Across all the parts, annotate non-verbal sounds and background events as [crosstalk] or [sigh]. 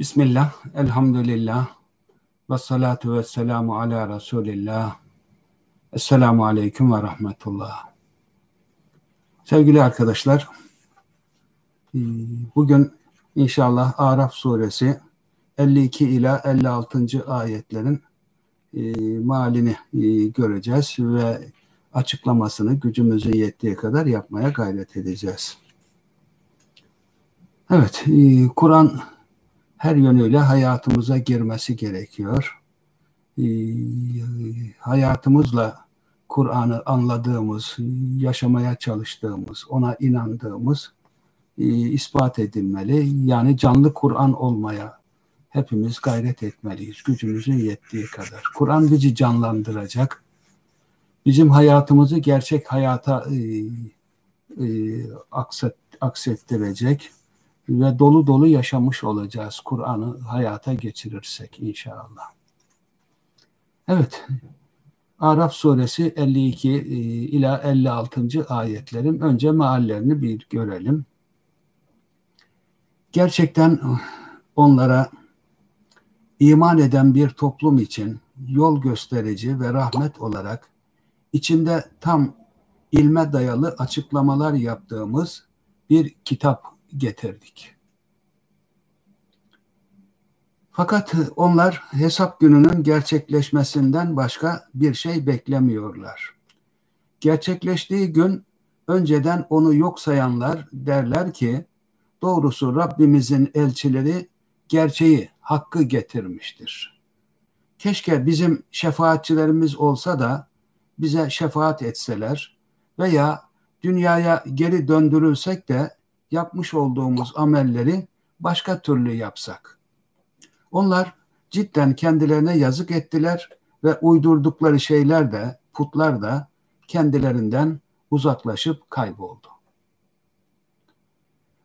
Bismillah, elhamdülillah, ve salatu ve selamu ala Resulillah. Esselamu aleyküm ve rahmetullah. Sevgili arkadaşlar, e, bugün inşallah Araf suresi 52 ila 56. ayetlerin e, malini e, göreceğiz ve açıklamasını gücümüzün yettiği kadar yapmaya gayret edeceğiz. Evet, Kur'an her yönüyle hayatımıza girmesi gerekiyor. Ee, hayatımızla Kur'an'ı anladığımız, yaşamaya çalıştığımız, ona inandığımız e, ispat edilmeli. Yani canlı Kur'an olmaya hepimiz gayret etmeliyiz. Gücümüzün yettiği kadar. Kur'an bizi canlandıracak. Bizim hayatımızı gerçek hayata e, e, akset, ve dolu dolu yaşamış olacağız Kur'an'ı hayata geçirirsek inşallah. Evet, Araf suresi 52 e, ila 56. ayetlerin önce meallerini bir görelim. Gerçekten onlara iman eden bir toplum için yol gösterici ve rahmet olarak içinde tam ilme dayalı açıklamalar yaptığımız bir kitap getirdik. Fakat onlar hesap gününün gerçekleşmesinden başka bir şey beklemiyorlar. Gerçekleştiği gün önceden onu yok sayanlar derler ki doğrusu Rabbimizin elçileri gerçeği, hakkı getirmiştir. Keşke bizim şefaatçilerimiz olsa da bize şefaat etseler veya dünyaya geri döndürülsek de yapmış olduğumuz amelleri başka türlü yapsak. Onlar cidden kendilerine yazık ettiler ve uydurdukları şeyler de putlar da kendilerinden uzaklaşıp kayboldu.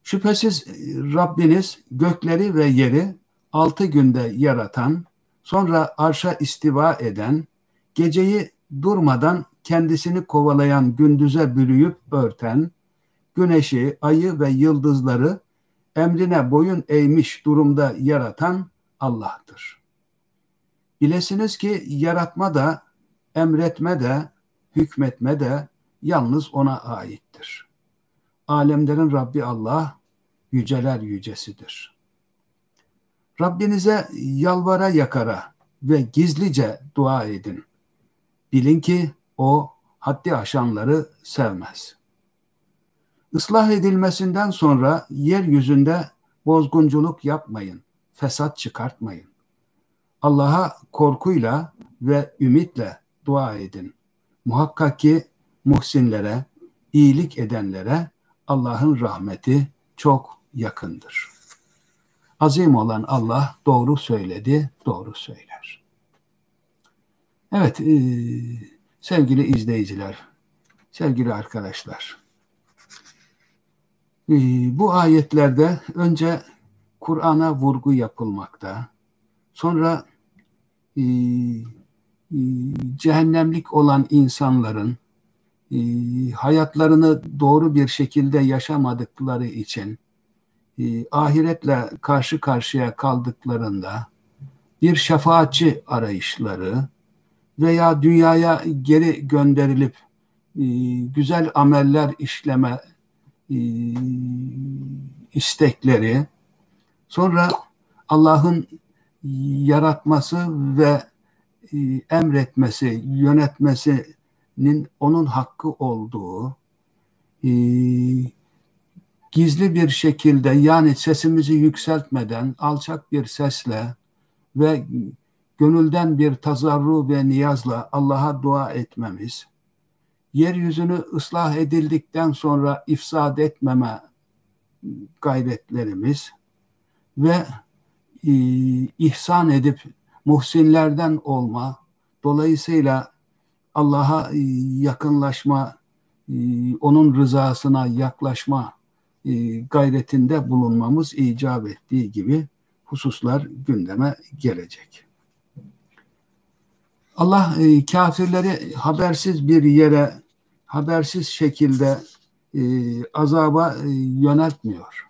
Şüphesiz Rabbiniz gökleri ve yeri altı günde yaratan, sonra arşa istiva eden, geceyi durmadan kendisini kovalayan gündüze bürüyüp örten, güneşi, ayı ve yıldızları emrine boyun eğmiş durumda yaratan Allah'tır. Bilesiniz ki yaratma da, emretme de, hükmetme de yalnız ona aittir. Alemlerin Rabbi Allah, yüceler yücesidir. Rabbinize yalvara yakara ve gizlice dua edin. Bilin ki o haddi aşanları sevmez.'' Islah edilmesinden sonra yeryüzünde bozgunculuk yapmayın, fesat çıkartmayın. Allah'a korkuyla ve ümitle dua edin. Muhakkak ki muhsinlere, iyilik edenlere Allah'ın rahmeti çok yakındır. Azim olan Allah doğru söyledi, doğru söyler. Evet, sevgili izleyiciler, sevgili arkadaşlar, bu ayetlerde önce Kur'an'a vurgu yapılmakta. Sonra e, e, cehennemlik olan insanların e, hayatlarını doğru bir şekilde yaşamadıkları için ahiretle karşı karşıya kaldıklarında bir şefaatçi arayışları veya dünyaya geri gönderilip güzel ameller işleme istekleri, sonra Allah'ın yaratması ve e, emretmesi, yönetmesinin onun hakkı olduğu, e, gizli bir şekilde yani sesimizi yükseltmeden alçak bir sesle ve gönülden bir tazarru ve niyazla Allah'a dua etmemiz, yeryüzünü ıslah edildikten sonra ifsad etmeme gayretlerimiz ve e, ihsan edip muhsinlerden olma, dolayısıyla Allah'a e, yakınlaşma, e, onun rızasına yaklaşma e, gayretinde bulunmamız icap ettiği gibi hususlar gündeme gelecek. Allah e, kafirleri habersiz bir yere habersiz şekilde e, azaba e, yöneltmiyor.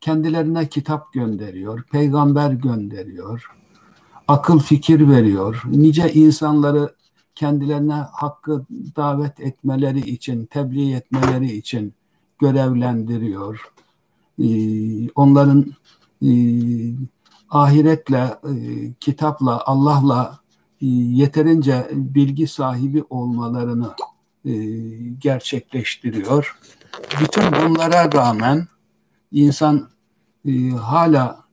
kendilerine kitap gönderiyor, peygamber gönderiyor, akıl fikir veriyor, nice insanları kendilerine hakkı davet etmeleri için, tebliğ etmeleri için görevlendiriyor. Ee, onların e, ahiretle, e, kitapla, Allah'la e, yeterince bilgi sahibi olmalarını gerçekleştiriyor. Bütün bunlara rağmen insan hala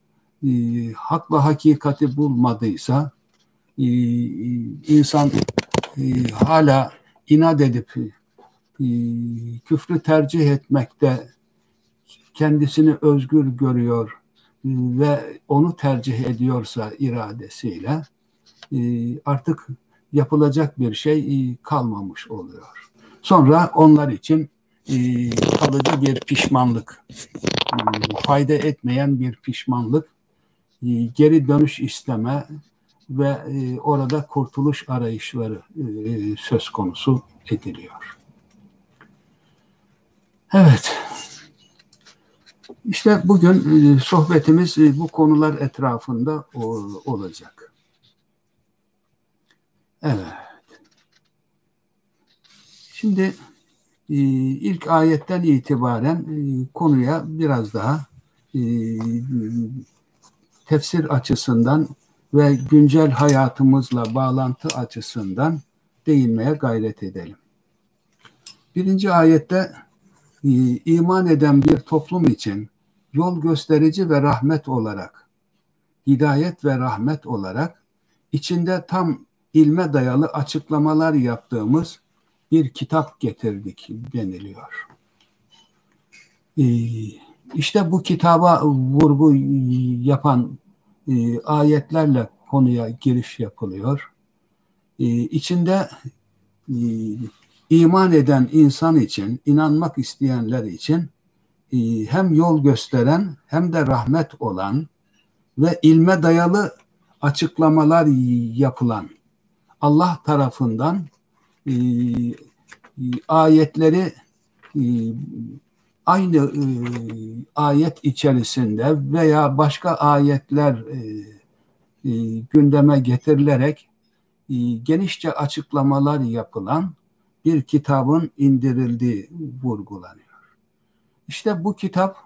hak ve hakikati bulmadıysa insan hala inat edip küfrü tercih etmekte kendisini özgür görüyor ve onu tercih ediyorsa iradesiyle e, artık yapılacak bir şey e, kalmamış oluyor. Sonra onlar için e, kalıcı bir pişmanlık, fayda etmeyen bir pişmanlık, geri dönüş isteme ve orada kurtuluş arayışları söz konusu ediliyor. Evet, işte bugün e, sohbetimiz e, bu konular etrafında olacak. Evet. Şimdi e, ilk ayetten itibaren konuya biraz daha tefsir açısından ve güncel hayatımızla bağlantı açısından değinmeye gayret edelim. Birinci ayette iman eden bir toplum için yol gösterici ve rahmet olarak, hidayet ve rahmet olarak içinde tam ilme dayalı açıklamalar yaptığımız bir kitap getirdik deniliyor. Ee, işte bu kitaba vurgu yapan e, ayetlerle konuya giriş yapılıyor. Ee, içinde e, iman eden insan için, inanmak isteyenler için e, hem yol gösteren hem de rahmet olan ve ilme dayalı açıklamalar yapılan Allah tarafından e, ayetleri e, aynı ayet içerisinde veya başka ayetler gündeme getirilerek genişçe açıklamalar yapılan bir kitabın indirildiği vurgulanıyor. İşte bu kitap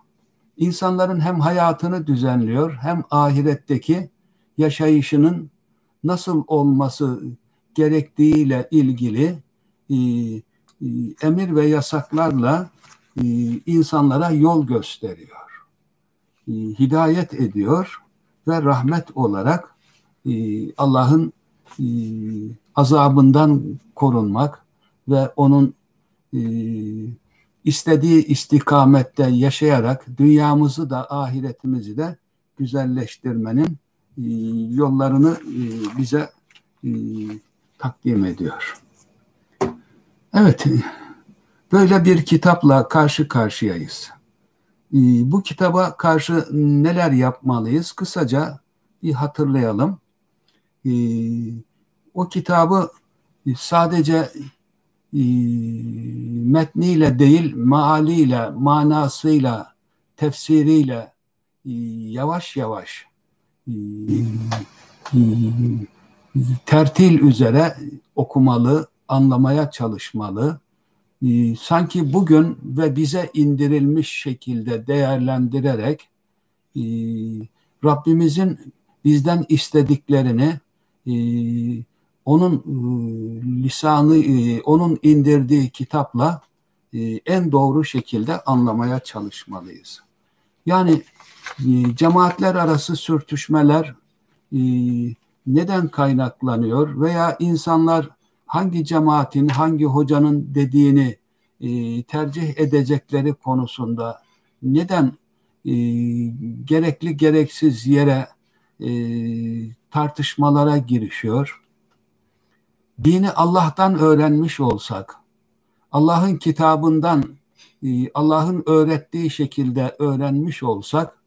insanların hem hayatını düzenliyor hem ahiretteki yaşayışının nasıl olması gerektiğiyle ilgili e, e, emir ve yasaklarla e, insanlara yol gösteriyor. E, hidayet ediyor ve rahmet olarak e, Allah'ın e, azabından korunmak, ve onun e, istediği istikamette yaşayarak dünyamızı da ahiretimizi de güzelleştirmenin e, yollarını e, bize takdim ediyor. Evet, böyle bir kitapla karşı karşıyayız. E, bu kitaba karşı neler yapmalıyız? Kısaca bir hatırlayalım. E, o kitabı sadece ee, metniyle değil maaliyle, manasıyla, tefsiriyle yavaş yavaş tertil üzere okumalı, anlamaya çalışmalı. Sanki bugün ve bize indirilmiş şekilde değerlendirerek Rabbimizin bizden istediklerini onun e, lisanı, e, onun indirdiği kitapla e, en doğru şekilde anlamaya çalışmalıyız. Yani cemaatler arası sürtüşmeler neden kaynaklanıyor veya insanlar hangi cemaatin, hangi hocanın dediğini tercih edecekleri konusunda neden gerekli gereksiz yere tartışmalara girişiyor? dini Allah'tan öğrenmiş olsak, Allah'ın kitabından, e, Allah'ın öğrettiği şekilde öğrenmiş olsak,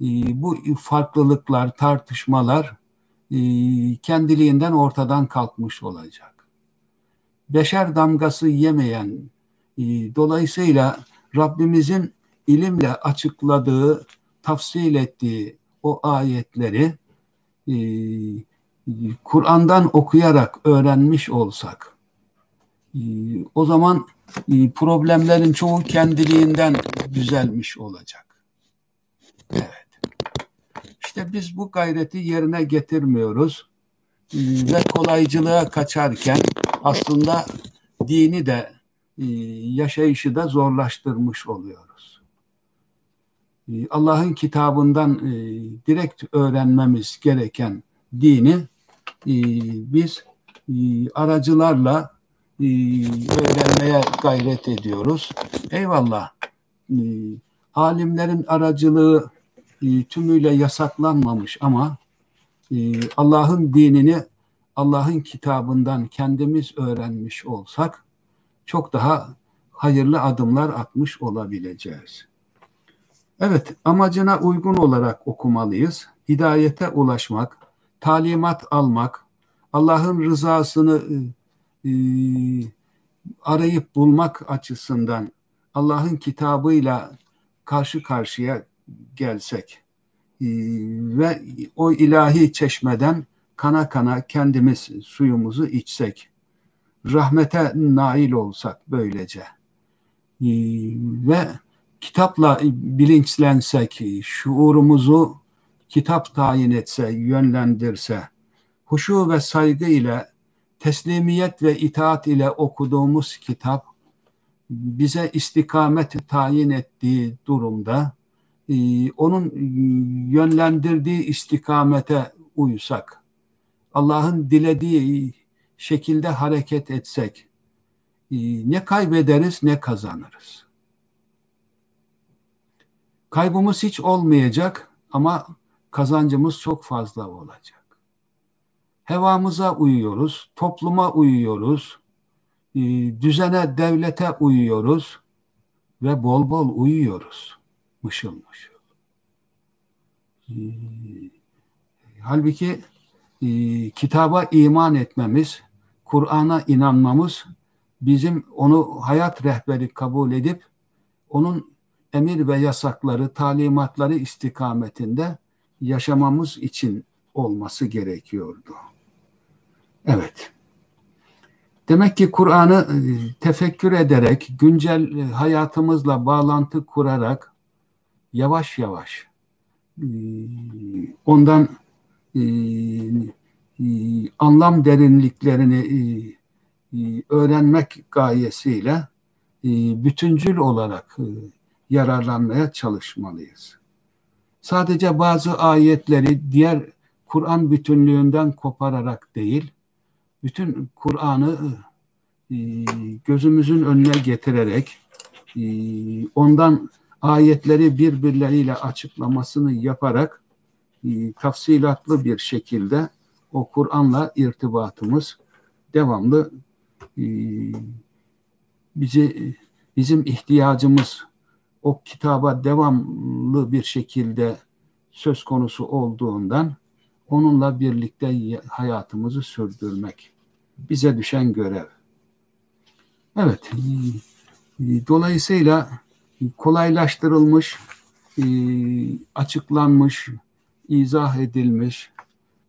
e, bu farklılıklar, tartışmalar e, kendiliğinden ortadan kalkmış olacak. Beşer damgası yemeyen, dolayısıyla Rabbimizin ilimle açıkladığı tafsil ettiği o ayetleri e, Kur'an'dan okuyarak öğrenmiş olsak e, o zaman e, problemlerin çoğu kendiliğinden düzelmiş olacak. Evet. İşte biz bu gayreti yerine getirmiyoruz e, ve kolaycılığa kaçarken aslında dini de e, yaşayışı da zorlaştırmış oluyoruz. E, Allah'ın kitabından e, direkt öğrenmemiz gereken dini biz aracılarla öğrenmeye gayret ediyoruz. Eyvallah. Alimlerin aracılığı tümüyle yasaklanmamış ama Allah'ın dinini Allah'ın kitabından kendimiz öğrenmiş olsak çok daha hayırlı adımlar atmış olabileceğiz. Evet, amacına uygun olarak okumalıyız. Hidayete ulaşmak, talimat almak, Allah'ın rızasını e, e arayıp bulmak açısından Allah'ın kitabıyla karşı karşıya gelsek. E, ve o ilahi çeşmeden kana kana kendimiz suyumuzu içsek, rahmete nail olsak böylece. Ee, ve kitapla bilinçlensek, şuurumuzu kitap tayin etse, yönlendirse, huşu ve saygı ile, teslimiyet ve itaat ile okuduğumuz kitap bize istikamet tayin ettiği durumda onun yönlendirdiği istikamete uysak, Allah'ın dilediği şekilde hareket etsek e, ne kaybederiz ne kazanırız. Kaybımız hiç olmayacak ama kazancımız çok fazla olacak. Hevamıza uyuyoruz, topluma uyuyoruz, e, düzene, devlete uyuyoruz ve bol bol uyuyoruz. Mışıl mışıl. E, halbuki kitaba iman etmemiz, Kur'an'a inanmamız bizim onu hayat rehberi kabul edip onun emir ve yasakları, talimatları istikametinde yaşamamız için olması gerekiyordu. Evet. Demek ki Kur'an'ı e, tefekkür ederek, güncel e, hayatımızla bağlantı kurarak yavaş yavaş e, ondan anlam derinliklerini öğrenmek gayesiyle bütüncül olarak yararlanmaya çalışmalıyız. Sadece bazı ayetleri diğer Kur'an bütünlüğünden kopararak değil, bütün Kur'an'ı gözümüzün önüne getirerek ondan ayetleri birbirleriyle açıklamasını yaparak tafsilatlı bir şekilde o Kur'an'la irtibatımız devamlı e, bizi bizim ihtiyacımız o kitaba devamlı bir şekilde söz konusu olduğundan onunla birlikte hayatımızı sürdürmek bize düşen görev. Evet, e, dolayısıyla kolaylaştırılmış, e, açıklanmış, izah edilmiş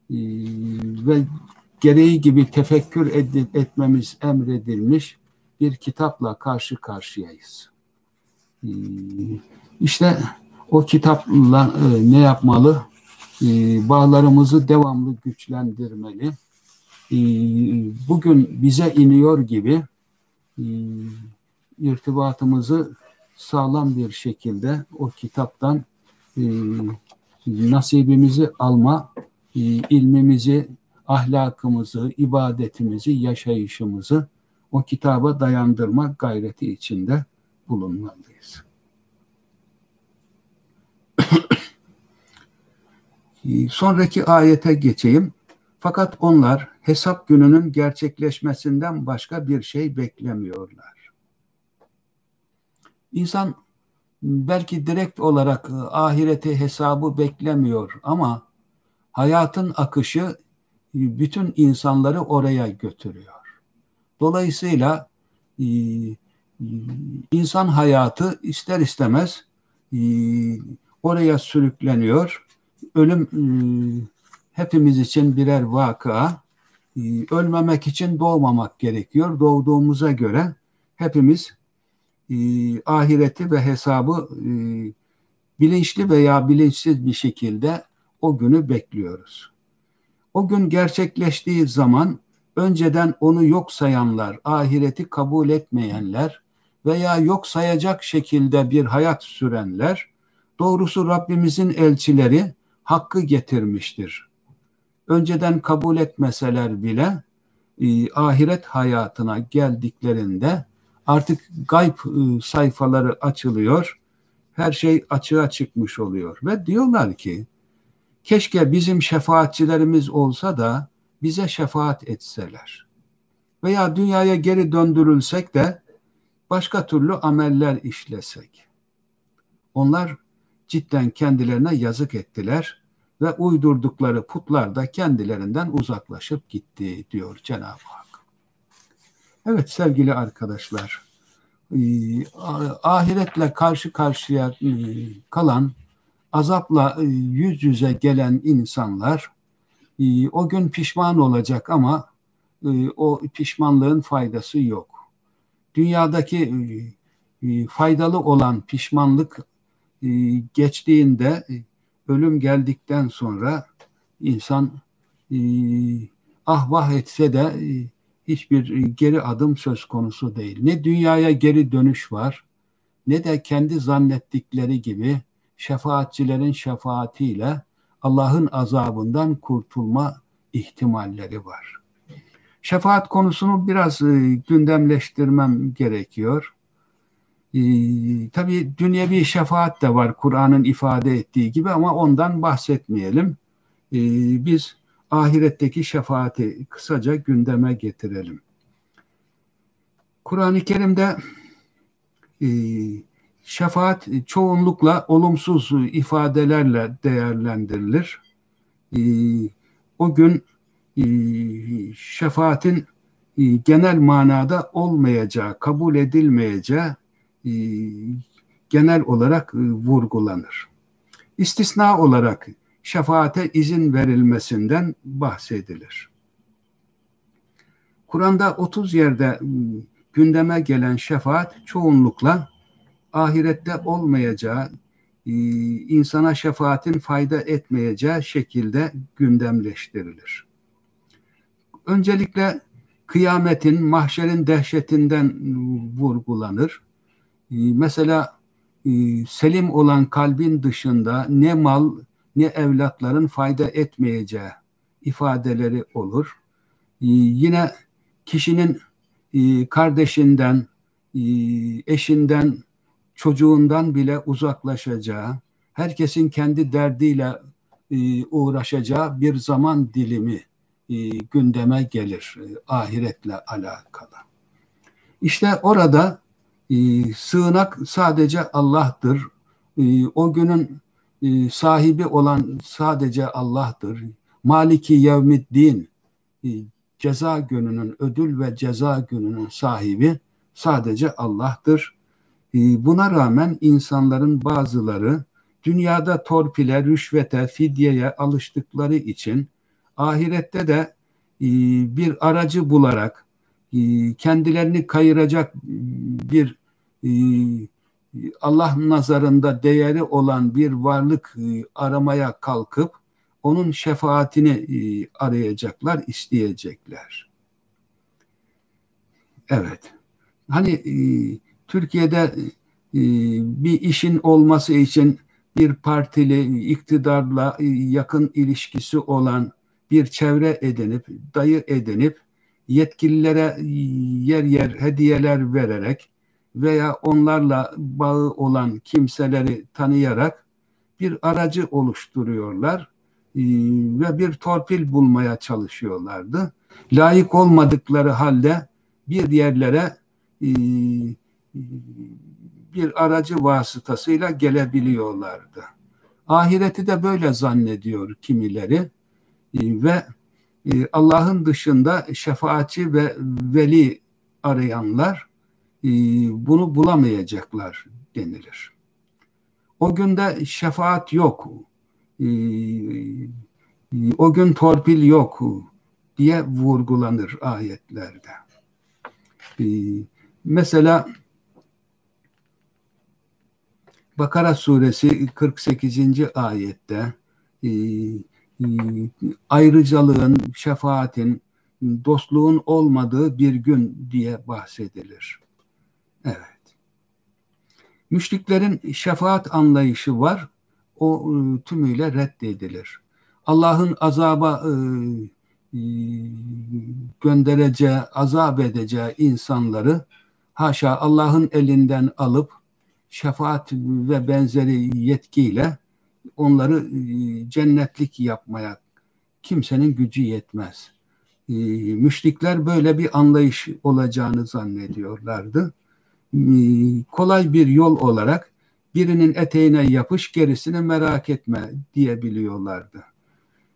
ve gereği gibi tefekkür etmemiz emredilmiş bir kitapla karşı karşıyayız. Ee, işte o kitapla e, ne yapmalı? Bağlarımızı devamlı güçlendirmeli. Bugün bize iniyor gibi e, irtibatımızı sağlam bir şekilde o kitaptan e, nasibimizi alma, ilmimizi ahlakımızı, ibadetimizi, yaşayışımızı o kitaba dayandırma gayreti içinde bulunmalıyız. [coughs] Sonraki ayete geçeyim. Fakat onlar hesap gününün gerçekleşmesinden başka bir şey beklemiyorlar. İnsan belki direkt olarak ahireti hesabı beklemiyor ama hayatın akışı bütün insanları oraya götürüyor. Dolayısıyla e, e, insan hayatı ister istemez e, oraya sürükleniyor. Ölüm e, hepimiz için birer vaka. E, ölmemek için doğmamak gerekiyor. Doğduğumuza göre hepimiz e, ahireti ve hesabı bilinçli veya bilinçsiz bir şekilde o günü bekliyoruz. O gün gerçekleştiği zaman önceden onu yok sayanlar, ahireti kabul etmeyenler veya yok sayacak şekilde bir hayat sürenler, doğrusu Rabbimizin elçileri hakkı getirmiştir. Önceden kabul etmeseler bile e, ahiret hayatına geldiklerinde artık gayb e, sayfaları açılıyor, her şey açığa çıkmış oluyor ve diyorlar ki keşke bizim şefaatçilerimiz olsa da bize şefaat etseler. Veya dünyaya geri döndürülsek de başka türlü ameller işlesek. Onlar cidden kendilerine yazık ettiler ve uydurdukları putlar da kendilerinden uzaklaşıp gitti diyor Cenab-ı Hak. Evet sevgili arkadaşlar, e, ahiretle karşı karşıya e, kalan, azapla e, yüz yüze gelen insanlar o gün pişman olacak ama o pişmanlığın faydası yok. Dünyadaki faydalı olan pişmanlık geçtiğinde ölüm geldikten sonra insan ah vah etse de hiçbir geri adım söz konusu değil. Ne dünyaya geri dönüş var ne de kendi zannettikleri gibi şefaatçilerin şefaatiyle Allah'ın azabından kurtulma ihtimalleri var. Şefaat konusunu biraz e, gündemleştirmem gerekiyor. E, tabii dünyevi şefaat de var Kur'an'ın ifade ettiği gibi ama ondan bahsetmeyelim. E, biz ahiretteki şefaati kısaca gündeme getirelim. Kur'an-ı Kerim'de e, şefaat çoğunlukla olumsuz ifadelerle değerlendirilir. E, o gün e, şefaatin e, genel manada olmayacağı, kabul edilmeyeceği e, genel olarak e, vurgulanır. İstisna olarak şefaate izin verilmesinden bahsedilir. Kur'an'da 30 yerde gündeme gelen şefaat çoğunlukla ahirette olmayacağı, insana şefaatin fayda etmeyeceği şekilde gündemleştirilir. Öncelikle kıyametin, mahşerin dehşetinden vurgulanır. Mesela selim olan kalbin dışında ne mal ne evlatların fayda etmeyeceği ifadeleri olur. Ee, yine kişinin e, kardeşinden, e, eşinden, çocuğundan bile uzaklaşacağı, herkesin kendi derdiyle e, uğraşacağı bir zaman dilimi gündeme gelir ahiretle alakalı. İşte orada sığınak sadece Allah'tır. O günün e, sahibi olan sadece Allah'tır. Maliki yevmiddin e, ceza gününün, ödül ve ceza gününün sahibi sadece Allah'tır. E, buna rağmen insanların bazıları dünyada torpile, rüşvete, fidyeye alıştıkları için ahirette de bir aracı bularak kendilerini kayıracak bir Allah nazarında değeri olan bir varlık e, aramaya kalkıp onun şefaatini e, arayacaklar, isteyecekler. Evet. Hani e, Türkiye'de bir işin olması için bir partili iktidarla yakın ilişkisi olan bir çevre edinip, dayı edinip yetkililere yer yer hediyeler vererek veya onlarla bağı olan kimseleri tanıyarak bir aracı oluşturuyorlar e, ve bir torpil bulmaya çalışıyorlardı. Layık olmadıkları halde bir yerlere e, bir aracı vasıtasıyla gelebiliyorlardı. Ahireti de böyle zannediyor kimileri e, ve Allah'ın dışında şefaatçi ve veli arayanlar bunu bulamayacaklar denilir. O günde şefaat yok. Ee, o gün torpil yok diye vurgulanır ayetlerde. Mesela Bakara suresi 48. ayette e, e, ayrıcalığın, şefaatin, dostluğun olmadığı bir gün diye bahsedilir. Evet. Müşriklerin şefaat anlayışı var. O e, tümüyle reddedilir. Allah'ın azaba göndereceği, azap edeceği insanları haşa Allah'ın elinden alıp şefaat ve benzeri yetkiyle onları e, cennetlik yapmaya kimsenin gücü yetmez. E, müşrikler böyle bir anlayış olacağını zannediyorlardı. E, kolay bir yol olarak birinin eteğine yapış gerisini merak etme diyebiliyorlardı.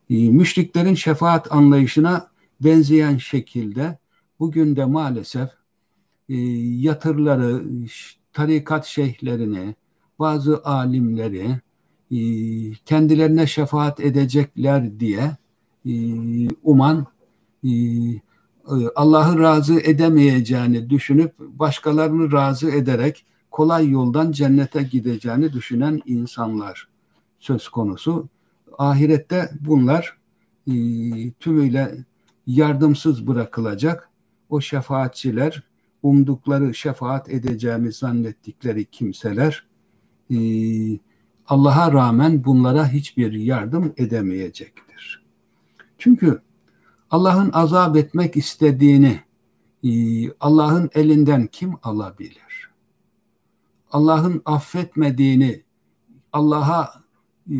Müşriklerin şefaat anlayışına benzeyen şekilde bugün de maalesef yatırları, tarikat şeyhlerini, bazı alimleri e, kendilerine şefaat edecekler diye e, uman e, Allah'ı razı edemeyeceğini düşünüp başkalarını razı ederek kolay yoldan cennete gideceğini düşünen insanlar söz konusu. Ahirette bunlar tümüyle yardımsız bırakılacak. O şefaatçiler umdukları şefaat edeceğimi zannettikleri kimseler e, Allah'a rağmen bunlara hiçbir yardım edemeyecektir. Çünkü Allah'ın azap etmek istediğini e, Allah'ın elinden kim alabilir? Allah'ın affetmediğini Allah'a e,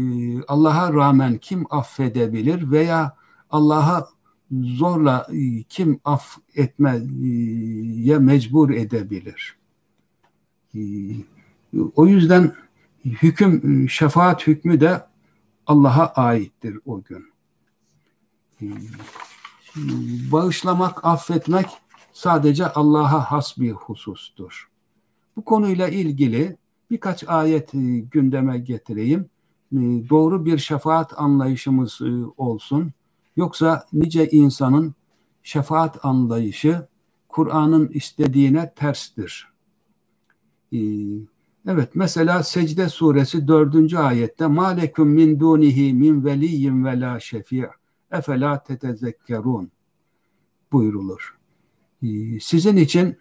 Allah'a rağmen kim affedebilir veya Allah'a zorla e, kim af etmeye mecbur edebilir. O yüzden hüküm, şefaat hükmü de Allah'a aittir o gün. E, bağışlamak, affetmek sadece Allah'a has bir husustur. Bu konuyla ilgili birkaç ayet gündeme getireyim. Doğru bir şefaat anlayışımız olsun. Yoksa nice insanın şefaat anlayışı Kur'an'ın istediğine terstir. Evet mesela Secde suresi dördüncü ayette Malekum min dunihi min veliyyin ve la şefi' efela tetezekkerun buyurulur. Ee, sizin için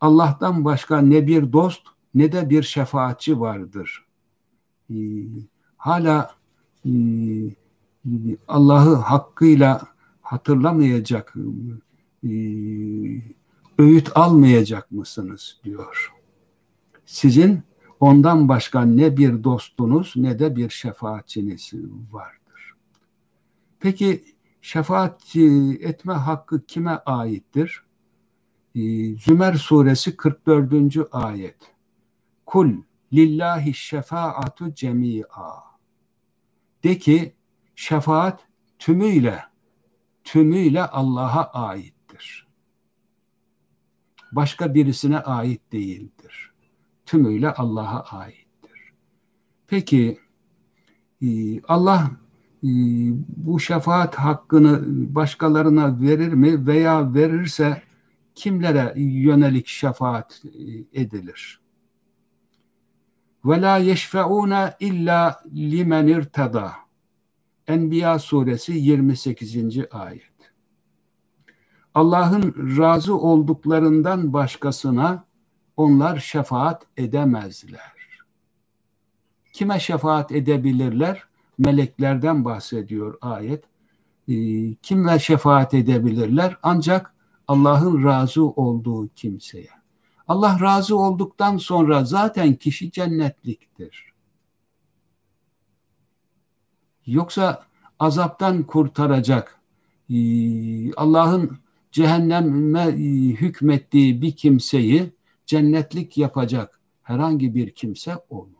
Allah'tan başka ne bir dost ne de bir şefaatçi vardır. Ee, hala e, Allah'ı hakkıyla hatırlamayacak, e, öğüt almayacak mısınız diyor. Sizin ondan başka ne bir dostunuz ne de bir şefaatçiniz vardır. Peki şefaat etme hakkı kime aittir? E, Zümer suresi 44. ayet. Kul lillahi şefaatu cemi'a. De ki şefaat tümüyle tümüyle Allah'a aittir. Başka birisine ait değildir. Tümüyle Allah'a aittir. Peki e, Allah e, bu şefaat hakkını başkalarına verir mi veya verirse kimlere yönelik şefaat e, edilir? Ve la yeşfeûne illa limen irtada. Enbiya suresi 28. ayet. Allah'ın razı olduklarından başkasına onlar şefaat edemezler. Kime şefaat edebilirler? Meleklerden bahsediyor ayet. Ee, kimle şefaat edebilirler? Ancak Allah'ın razı olduğu kimseye. Allah razı olduktan sonra zaten kişi cennetliktir. Yoksa azaptan kurtaracak, e, Allah'ın cehenneme e, hükmettiği bir kimseyi cennetlik yapacak herhangi bir kimse olmaz.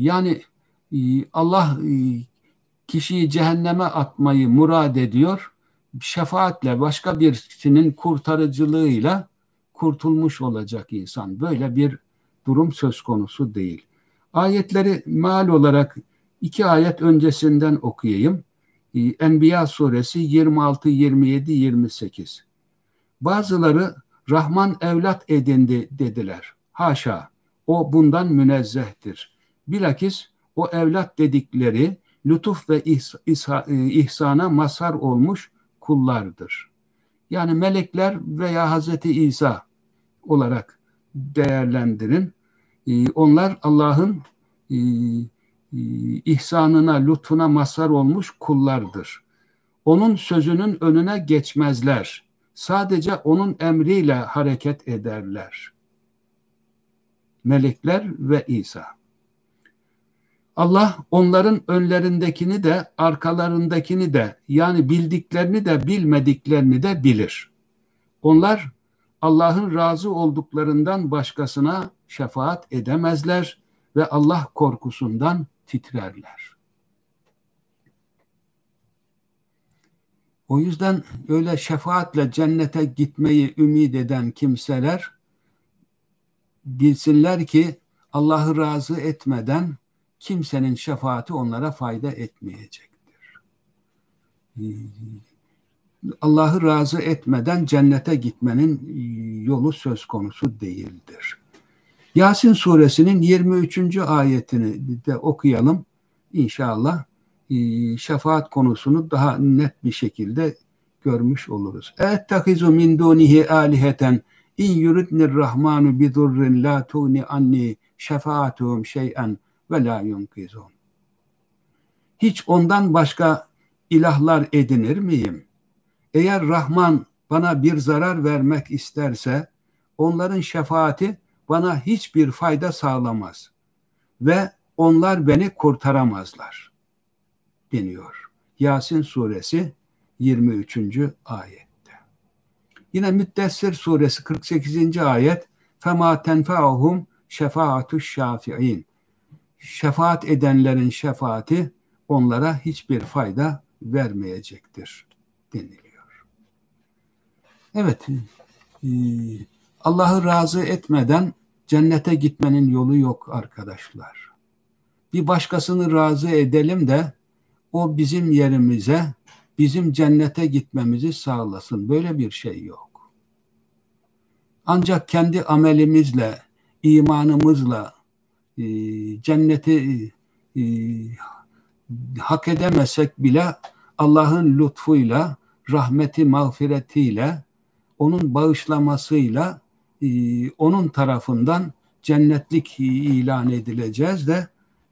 Yani e, Allah kişiyi cehenneme atmayı murad ediyor. Şefaatle başka birisinin kurtarıcılığıyla kurtulmuş olacak insan. Böyle bir durum söz konusu değil. Ayetleri mal olarak iki ayet öncesinden okuyayım. Ee, Enbiya suresi 26, 27, 28. Bazıları Rahman evlat edindi dediler. Haşa, o bundan münezzehtir. Bilakis o evlat dedikleri lütuf ve e, ihsana mazhar olmuş kullardır. Yani melekler veya Hazreti İsa olarak değerlendirin. Ee, onlar Allah'ın e, e, ihsanına, lütfuna mazhar olmuş kullardır. Onun sözünün önüne geçmezler. Sadece onun emriyle hareket ederler. Melekler ve İsa. Allah onların önlerindekini de arkalarındakini de yani bildiklerini de bilmediklerini de bilir. Onlar Allah'ın razı olduklarından başkasına şefaat edemezler ve Allah korkusundan titrerler. O yüzden öyle şefaatle cennete gitmeyi ümit eden kimseler bilsinler ki Allah'ı razı etmeden kimsenin şefaati onlara fayda etmeyecektir. Allah'ı razı etmeden cennete gitmenin yolu söz konusu değildir. Yasin suresinin 23. ayetini de okuyalım. İnşallah şefaat konusunu daha net bir şekilde görmüş oluruz. Ettehizu min dunihi aliheten in yuridnir rahmanu bidurrin la tuni anni şefaatuhum şey'en ve la yunkizun. Hiç ondan başka ilahlar edinir miyim? Eğer Rahman bana bir zarar vermek isterse onların şefaati bana hiçbir fayda sağlamaz ve onlar beni kurtaramazlar deniyor. Yasin suresi 23. ayette. Yine Müddessir suresi 48. ayet فَمَا تَنْفَعُهُمْ şefaatu şafi'in. Şefaat edenlerin şefaati onlara hiçbir fayda vermeyecektir deniliyor. Evet, e, Allah'ı razı etmeden cennete gitmenin yolu yok arkadaşlar. Bir başkasını razı edelim de o bizim yerimize, bizim cennete gitmemizi sağlasın. Böyle bir şey yok. Ancak kendi amelimizle, imanımızla e, cenneti e, hak edemesek bile Allah'ın lütfuyla, rahmeti, mağfiretiyle, onun bağışlamasıyla ee, onun tarafından cennetlik ilan edileceğiz de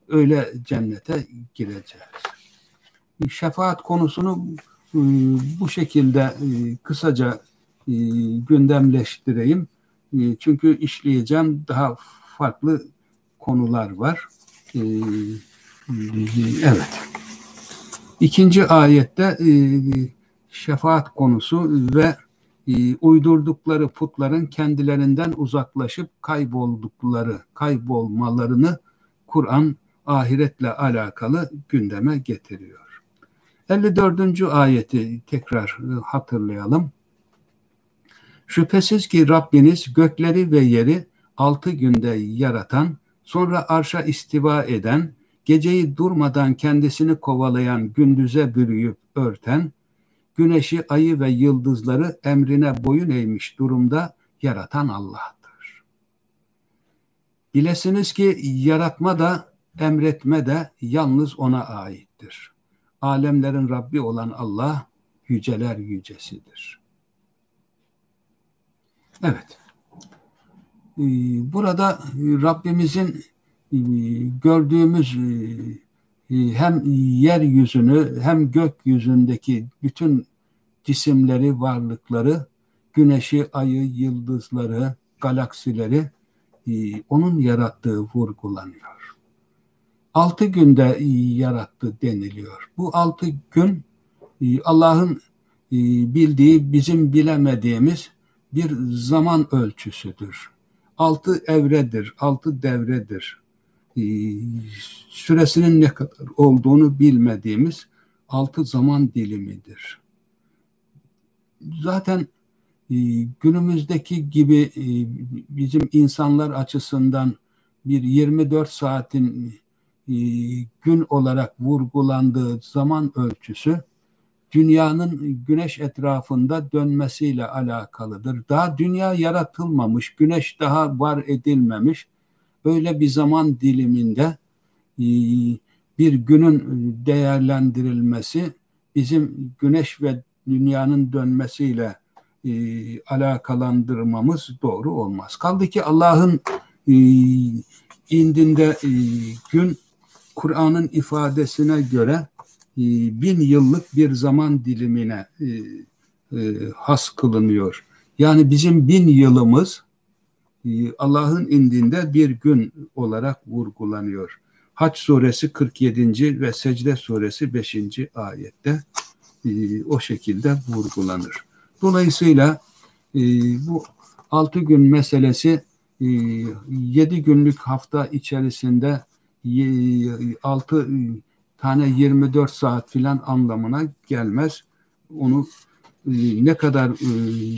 öyle cennete gireceğiz. Şefaat konusunu e, bu şekilde e, kısaca e, gündemleştireyim. Çünkü işleyeceğim daha farklı konular var. Evet. İkinci ayette şefaat konusu ve e, uydurdukları putların kendilerinden uzaklaşıp kayboldukları, kaybolmalarını Kur'an ahiretle alakalı gündeme getiriyor. 54. ayeti tekrar e, hatırlayalım. Şüphesiz ki Rabbiniz gökleri ve yeri altı günde yaratan, sonra arşa istiva eden, geceyi durmadan kendisini kovalayan, gündüze bürüyüp örten, güneşi, ayı ve yıldızları emrine boyun eğmiş durumda yaratan Allah'tır. Bilesiniz ki yaratma da emretme de yalnız ona aittir. Alemlerin Rabbi olan Allah yüceler yücesidir. Evet. Ee, burada Rabbimizin e, gördüğümüz e, hem yeryüzünü hem gökyüzündeki bütün cisimleri, varlıkları, güneşi, ayı, yıldızları, galaksileri e, onun yarattığı vurgulanıyor. Altı günde e, yarattı deniliyor. Bu altı gün e, Allah'ın bildiği, bizim bilemediğimiz bir zaman ölçüsüdür. Altı evredir, altı devredir. E, süresinin ne kadar olduğunu bilmediğimiz altı zaman dilimidir. Zaten e, günümüzdeki gibi e, bizim insanlar açısından bir 24 saatin e, gün olarak vurgulandığı zaman ölçüsü dünyanın güneş etrafında dönmesiyle alakalıdır. Daha dünya yaratılmamış, güneş daha var edilmemiş. Öyle bir zaman diliminde e, bir günün değerlendirilmesi bizim güneş ve dünyanın dönmesiyle e, alakalandırmamız doğru olmaz. Kaldı ki Allah'ın e, indinde gün Kur'an'ın ifadesine göre bin yıllık bir zaman dilimine e, e, has kılınıyor. Yani bizim bin yılımız e, Allah'ın indinde bir gün olarak vurgulanıyor. Haç suresi 47. ve Secde suresi 5. ayette e, o şekilde vurgulanır. Dolayısıyla e, bu altı gün meselesi e, yedi günlük hafta içerisinde e, altı e, tane 24 saat filan anlamına gelmez. Onu e, ne kadar e,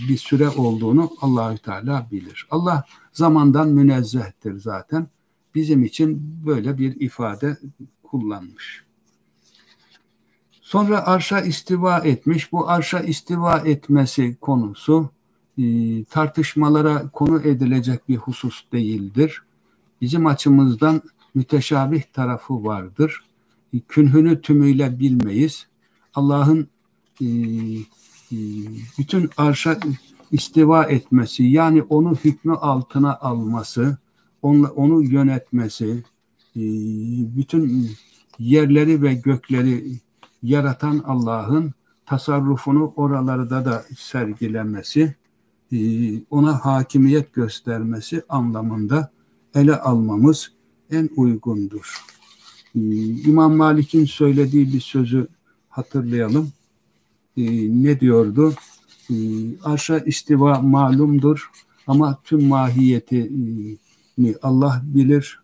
bir süre olduğunu Allahü Teala bilir. Allah zamandan münezzehtir zaten. Bizim için böyle bir ifade kullanmış. Sonra arşa istiva etmiş. Bu arşa istiva etmesi konusu e, tartışmalara konu edilecek bir husus değildir. Bizim açımızdan müteşabih tarafı vardır. Künhünü tümüyle bilmeyiz. Allah'ın e, e, bütün arşa istiva etmesi yani onu hükmü altına alması, onu, yönetmesi, e, bütün yerleri ve gökleri yaratan Allah'ın tasarrufunu oralarda da sergilemesi, ona hakimiyet göstermesi anlamında ele almamız en uygundur. E, İmam Malik'in söylediği bir sözü hatırlayalım. E, ne diyordu? Arşa istiva malumdur ama tüm mahiyetini Allah bilir.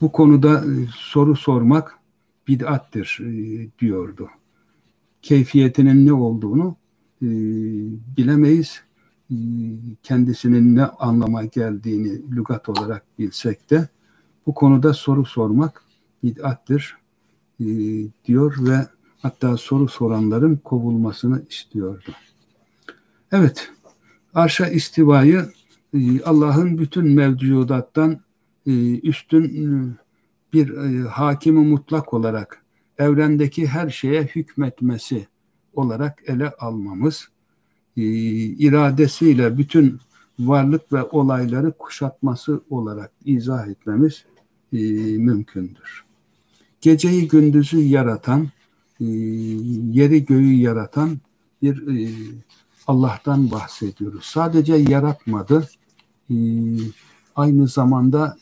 Bu konuda soru sormak bid'attir e, diyordu. Keyfiyetinin ne olduğunu e, bilemeyiz. E, kendisinin ne anlama geldiğini lügat olarak bilsek de bu konuda soru sormak bid'attir e, diyor ve hatta soru soranların kovulmasını istiyordu. Evet, arşa istivayı e, Allah'ın bütün mevcudattan e, üstün bir e, hakimi mutlak olarak evrendeki her şeye hükmetmesi olarak ele almamız, e, iradesiyle bütün varlık ve olayları kuşatması olarak izah etmemiz e, mümkündür. Geceyi gündüzü yaratan, e, yeri göğü yaratan bir e, Allah'tan bahsediyoruz. Sadece yaratmadı, e, aynı zamanda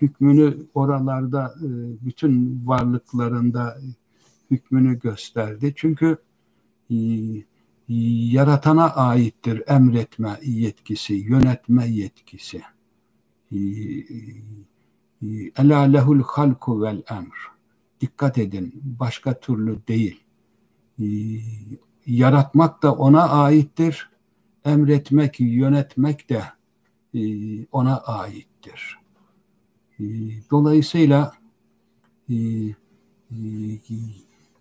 hükmünü oralarda e, bütün varlıklarında hükmünü gösterdi. Çünkü e, yaratana aittir emretme yetkisi, yönetme yetkisi. E, Ela lehul halku vel emr. Dikkat edin, başka türlü değil. Yaratmak da ona aittir. Emretmek, yönetmek de ona aittir. Ee, dolayısıyla e, e,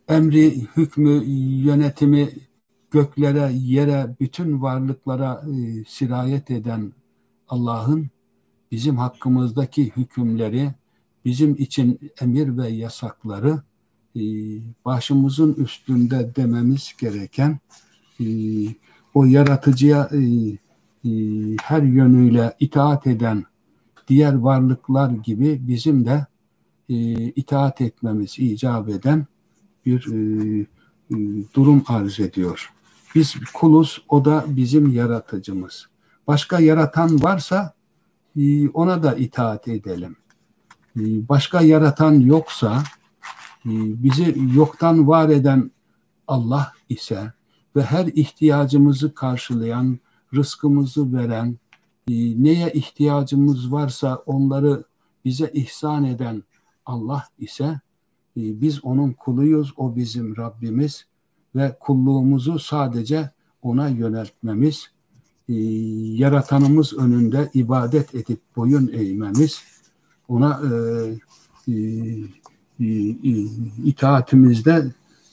emri, hükmü, yönetimi göklere, yere, bütün varlıklara e, sirayet eden Allah'ın bizim hakkımızdaki hükümleri, bizim için emir ve yasakları başımızın üstünde dememiz gereken o yaratıcıya her yönüyle itaat eden diğer varlıklar gibi bizim de e, itaat etmemiz icap eden bir e, e, durum arz ediyor. Biz kuluz, o da bizim yaratıcımız. Başka yaratan varsa e, ona da itaat edelim. E, başka yaratan yoksa e, bizi yoktan var eden Allah ise ve her ihtiyacımızı karşılayan, rızkımızı veren, ee, neye ihtiyacımız varsa onları bize ihsan eden Allah ise biz onun kuluyuz, o bizim Rabbimiz ve kulluğumuzu sadece ona yöneltmemiz, yaratanımız önünde ibadet edip boyun eğmemiz, ona e, e, e, itaatimizde,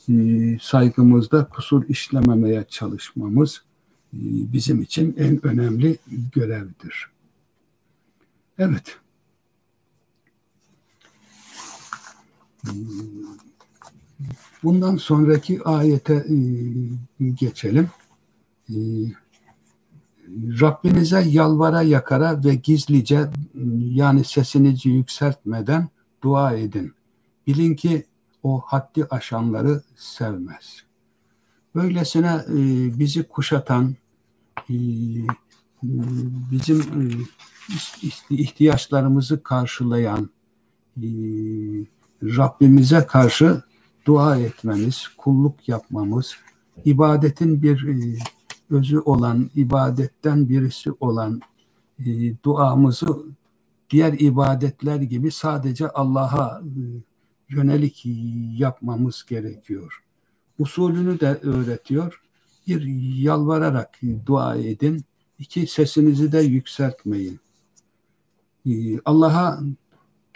e, saygımızda kusur işlememeye çalışmamız e, bizim için en önemli görevdir. Evet. Bundan sonraki ayete e, geçelim. E, Rabbinize yalvara yakara ve gizlice yani sesinizi yükseltmeden dua edin. Bilin ki o haddi aşanları sevmez. Böylesine e, bizi kuşatan, bizim ihtiyaçlarımızı karşılayan Rabbimize karşı dua etmemiz, kulluk yapmamız, ibadetin bir e, özü olan, ibadetten birisi olan e, duamızı diğer ibadetler gibi sadece Allah'a e, yönelik yapmamız gerekiyor. Usulünü de öğretiyor. Bir yalvararak dua edin. İki sesinizi de yükseltmeyin. Allah'a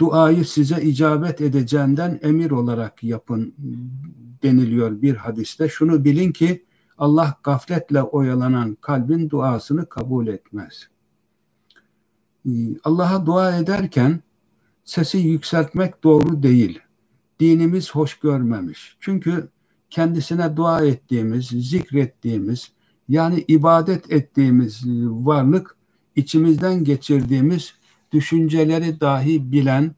duayı size icabet edeceğinden emir olarak yapın deniliyor bir hadiste. Şunu bilin ki Allah gafletle oyalanan kalbin duasını kabul etmez. Allah'a dua ederken sesi yükseltmek doğru değil. Dinimiz hoş görmemiş. Çünkü kendisine dua ettiğimiz, zikrettiğimiz, yani ibadet ettiğimiz varlık içimizden geçirdiğimiz düşünceleri dahi bilen,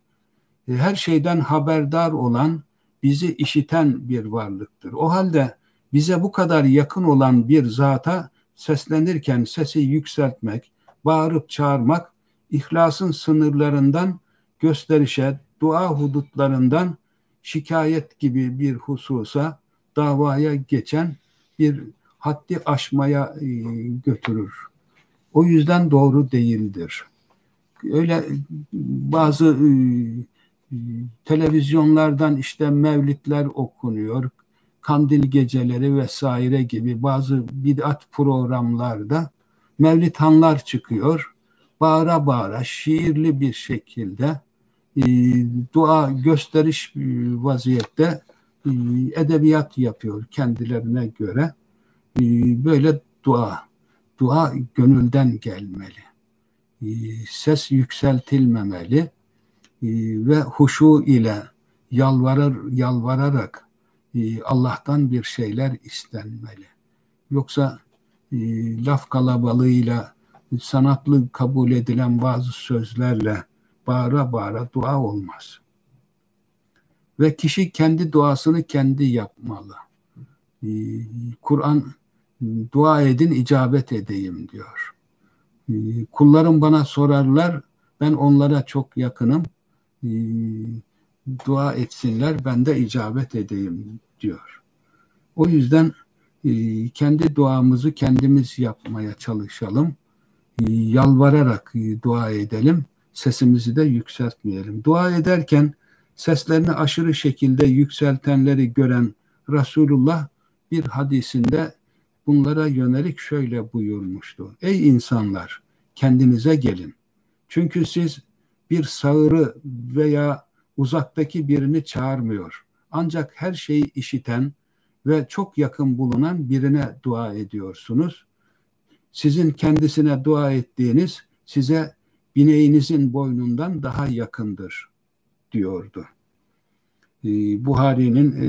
her şeyden haberdar olan, bizi işiten bir varlıktır. O halde bize bu kadar yakın olan bir zata seslenirken sesi yükseltmek, bağırıp çağırmak, ihlasın sınırlarından gösterişe, dua hudutlarından şikayet gibi bir hususa, davaya geçen bir haddi aşmaya e, götürür. O yüzden doğru değildir öyle bazı e, televizyonlardan işte mevlitler okunuyor, kandil geceleri vesaire gibi bazı bid'at programlarda mevlithanlar çıkıyor. Bağıra bağıra şiirli bir şekilde e, dua gösteriş vaziyette e, edebiyat yapıyor kendilerine göre. E, böyle dua, dua gönülden gelmeli. E, ses yükseltilmemeli e, ve huşu ile yalvarar, yalvararak e, Allah'tan bir şeyler istenmeli. Yoksa laf kalabalığıyla sanatlı kabul edilen bazı sözlerle bağıra bağıra dua olmaz. Ve kişi kendi duasını kendi yapmalı. Kur'an dua edin icabet edeyim diyor. Ee, kullarım bana sorarlar, ben onlara çok yakınım. Ee, dua etsinler, ben de icabet edeyim diyor. O yüzden e, kendi duamızı kendimiz yapmaya çalışalım. Ee, yalvararak e, dua edelim, sesimizi de yükseltmeyelim. Dua ederken seslerini aşırı şekilde yükseltenleri gören Resulullah bir hadisinde bunlara yönelik şöyle buyurmuştu. Ey insanlar kendinize gelin. Çünkü siz bir sağırı veya uzaktaki birini çağırmıyor. Ancak her şeyi işiten ve çok yakın bulunan birine dua ediyorsunuz. Sizin kendisine dua ettiğiniz size bineğinizin boynundan daha yakındır diyordu. Ee, Buhari'nin e,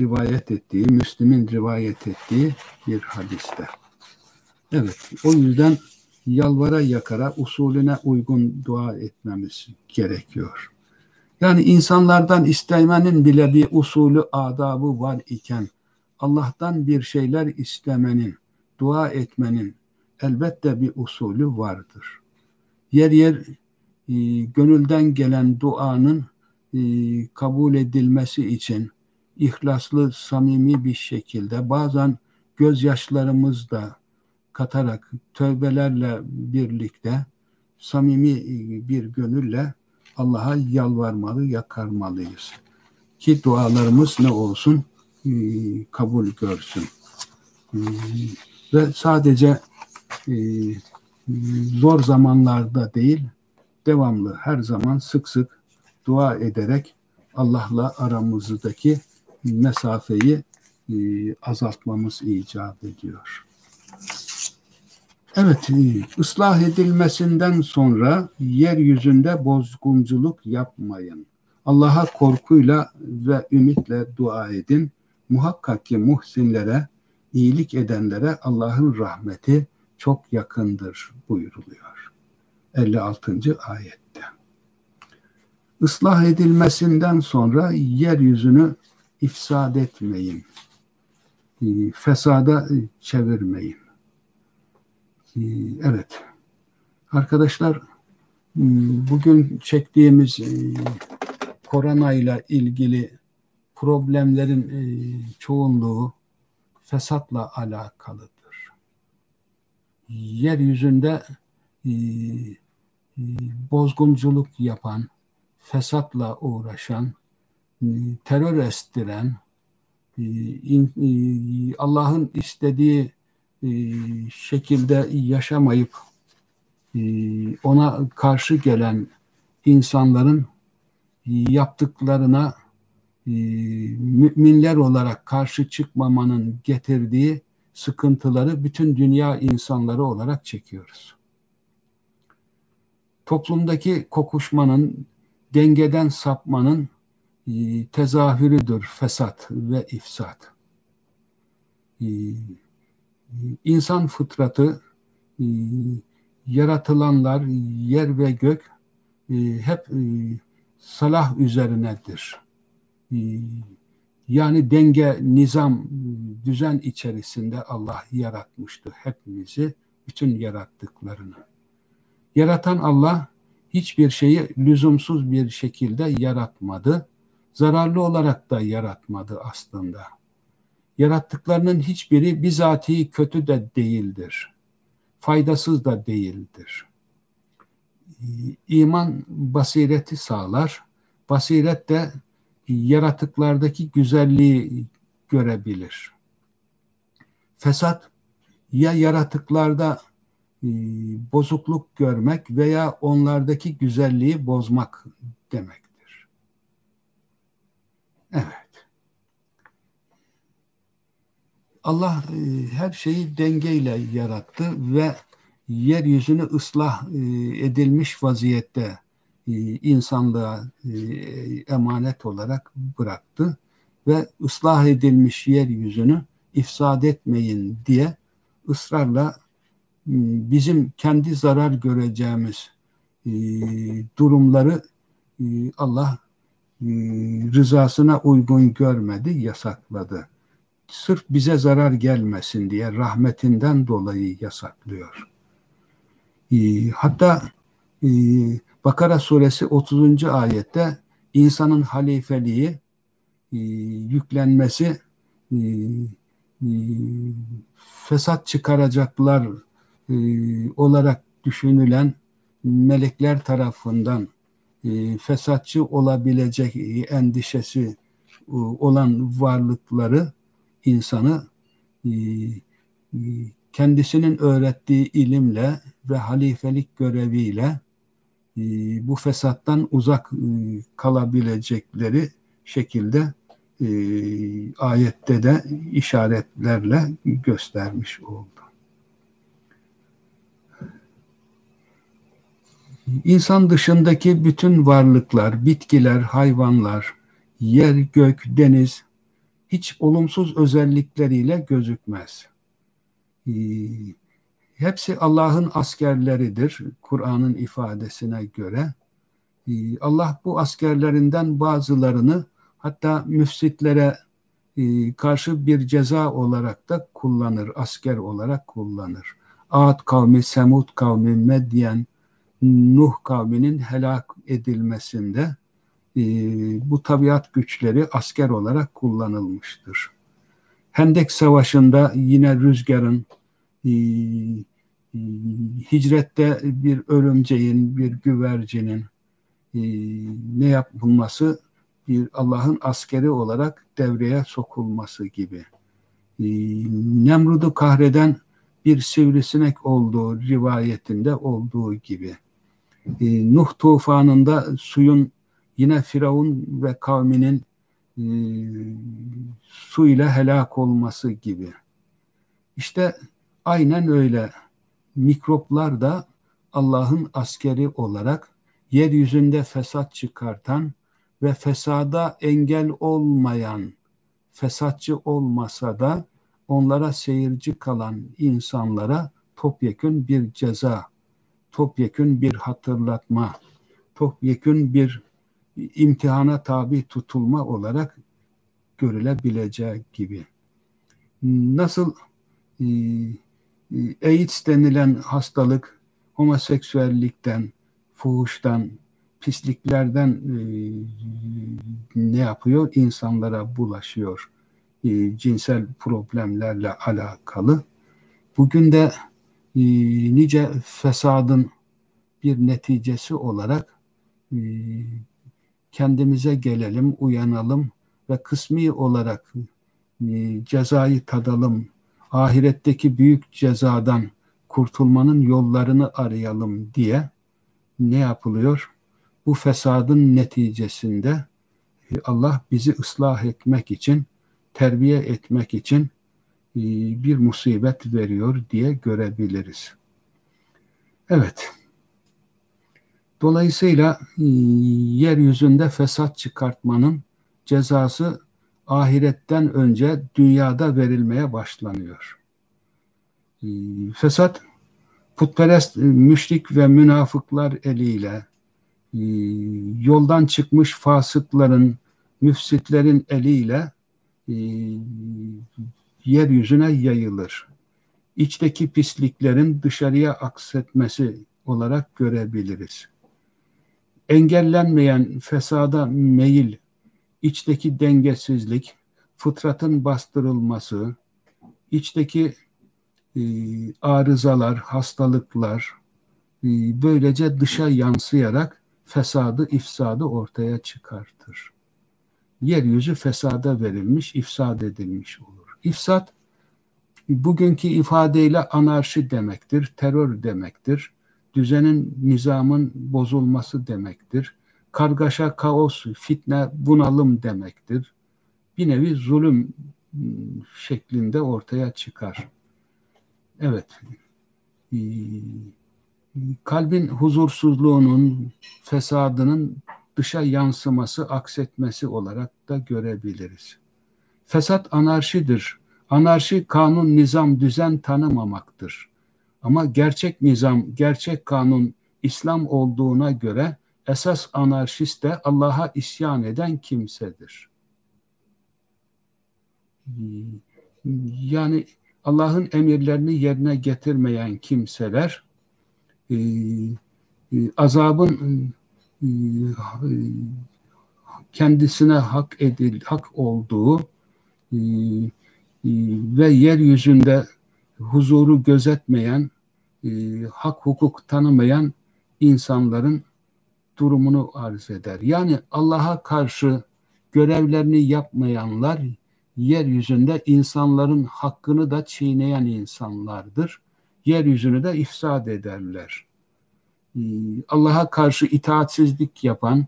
rivayet ettiği, Müslim'in rivayet ettiği bir hadiste. Evet, o yüzden yalvara yakara usulüne uygun dua etmemiz gerekiyor. Yani insanlardan istemenin bile bir usulü adabı var iken Allah'tan bir şeyler istemenin, dua etmenin elbette bir usulü vardır. Yer yer e, gönülden gelen duanın e, kabul edilmesi için ihlaslı, samimi bir şekilde bazen gözyaşlarımız da katarak tövbelerle birlikte samimi bir gönülle Allah'a yalvarmalı, yakarmalıyız. Ki dualarımız ne olsun? Ee, kabul görsün. Ee, ve sadece zor zamanlarda değil, devamlı her zaman sık sık dua ederek Allah'la aramızdaki mesafeyi azaltmamız icap ediyor. Evet, ıslah edilmesinden sonra yeryüzünde bozgunculuk yapmayın. Allah'a korkuyla ve ümitle dua edin. Muhakkak ki muhsinlere, iyilik edenlere Allah'ın rahmeti çok yakındır buyuruluyor. 56. ayette. Islah edilmesinden sonra yeryüzünü ifsad etmeyin. Fesada çevirmeyin. Evet. Arkadaşlar bugün çektiğimiz korona ile ilgili problemlerin e, çoğunluğu fesatla alakalıdır. Yeryüzünde e, e, bozgunculuk yapan, fesatla uğraşan, e, terör estiren, e, e, Allah'ın istediği e, şekilde yaşamayıp e, ona karşı gelen insanların yaptıklarına e, müminler olarak karşı çıkmamanın getirdiği sıkıntıları bütün dünya insanları olarak çekiyoruz. Toplumdaki kokuşmanın, dengeden sapmanın tezahürüdür fesat ve ifsat. İnsan fıtratı, yaratılanlar, yer ve gök hep salah üzerinedir. Ee, yani denge, nizam, düzen içerisinde Allah yaratmıştı hepimizi, bütün yarattıklarını. Yaratan Allah hiçbir şeyi lüzumsuz bir şekilde yaratmadı. Zararlı olarak da yaratmadı aslında. Yarattıklarının hiçbiri bizatihi kötü de değildir. Faydasız da değildir iman basireti sağlar. Basiret de yaratıklardaki güzelliği görebilir. Fesat ya yaratıklarda e, bozukluk görmek veya onlardaki güzelliği bozmak demektir. Evet. Allah e, her şeyi dengeyle yarattı ve yeryüzünü ıslah e, edilmiş vaziyette e, insanlığa emanet olarak bıraktı ve ıslah edilmiş yeryüzünü ifsad etmeyin diye ısrarla bizim kendi zarar göreceğimiz durumları Allah rızasına uygun görmedi, yasakladı. Sırf bize zarar gelmesin diye rahmetinden dolayı yasaklıyor. Ee, hatta e, Bakara suresi 30. ayette insanın halifeliği e, yüklenmesi e, fesat çıkaracaklar olarak düşünülen melekler tarafından fesatçı olabilecek endişesi olan varlıkları insanı kendisinin öğrettiği ilimle ve halifelik göreviyle e, bu fesattan uzak e, kalabilecekleri şekilde e, ayette de işaretlerle göstermiş oldu. İnsan dışındaki bütün varlıklar, bitkiler, hayvanlar, yer, gök, deniz hiç olumsuz özellikleriyle gözükmez. Ee, hepsi Allah'ın askerleridir Kur'an'ın ifadesine göre. Ee, Allah bu askerlerinden bazılarını hatta müfsitlere e, karşı bir ceza olarak da kullanır, asker olarak kullanır. Ad kavmi, Semud kavmi, Medyen, Nuh kavminin helak edilmesinde e, bu tabiat güçleri asker olarak kullanılmıştır. Hendek Savaşı'nda yine rüzgarın e, e, hicrette bir örümceğin, bir güvercinin e, ne yapılması bir Allah'ın askeri olarak devreye sokulması gibi. E, Nemrud'u kahreden bir sivrisinek olduğu rivayetinde olduğu gibi. E, Nuh tufanında suyun yine Firavun ve kavminin e, su ile helak olması gibi. İşte aynen öyle mikroplar da Allah'ın askeri olarak yeryüzünde fesat çıkartan ve fesada engel olmayan, fesatçı olmasa da onlara seyirci kalan insanlara topyekün bir ceza, topyekün bir hatırlatma, topyekün bir imtihana tabi tutulma olarak görülebileceği gibi. Nasıl e, e AIDS denilen hastalık homoseksüellikten, fuhuştan, pisliklerden e, ne yapıyor? İnsanlara bulaşıyor. E, cinsel problemlerle alakalı. Bugün de e, nice fesadın bir neticesi olarak e, kendimize gelelim, uyanalım ve kısmi olarak e, cezayı tadalım, ahiretteki büyük cezadan kurtulmanın yollarını arayalım diye ne yapılıyor? Bu fesadın neticesinde e, Allah bizi ıslah etmek için, terbiye etmek için e, bir musibet veriyor diye görebiliriz. Evet. Dolayısıyla e, yeryüzünde fesat çıkartmanın cezası ahiretten önce dünyada verilmeye başlanıyor. Fesat putperest müşrik ve münafıklar eliyle e, yoldan çıkmış fasıkların, müfsitlerin eliyle e, yeryüzüne yayılır. İçteki pisliklerin dışarıya aksetmesi olarak görebiliriz. Engellenmeyen fesada meyil, içteki dengesizlik, fıtratın bastırılması, içteki e, arızalar, hastalıklar e, böylece dışa yansıyarak fesadı, ifsadı ortaya çıkartır. Yeryüzü fesada verilmiş, ifsad edilmiş olur. İfsad, bugünkü ifadeyle anarşi demektir, terör demektir, düzenin, nizamın bozulması demektir, kargaşa, kaos, fitne, bunalım demektir. Bir nevi zulüm şeklinde ortaya çıkar. Evet, ee, kalbin huzursuzluğunun, fesadının dışa yansıması, aksetmesi olarak da görebiliriz. Fesat anarşidir. Anarşi kanun, nizam, düzen tanımamaktır. Ama gerçek nizam, gerçek kanun İslam olduğuna göre esas anarşist de Allah'a isyan eden kimsedir. Yani Allah'ın emirlerini yerine getirmeyen kimseler e, e, azabın e, kendisine hak edil hak olduğu ve yeryüzünde huzuru gözetmeyen hak hukuk tanımayan insanların durumunu arz eder. Yani Allah'a karşı görevlerini yapmayanlar yeryüzünde insanların hakkını da çiğneyen insanlardır yeryüzünü de ifsad ederler. Ee, Allah'a karşı itaatsizlik yapan,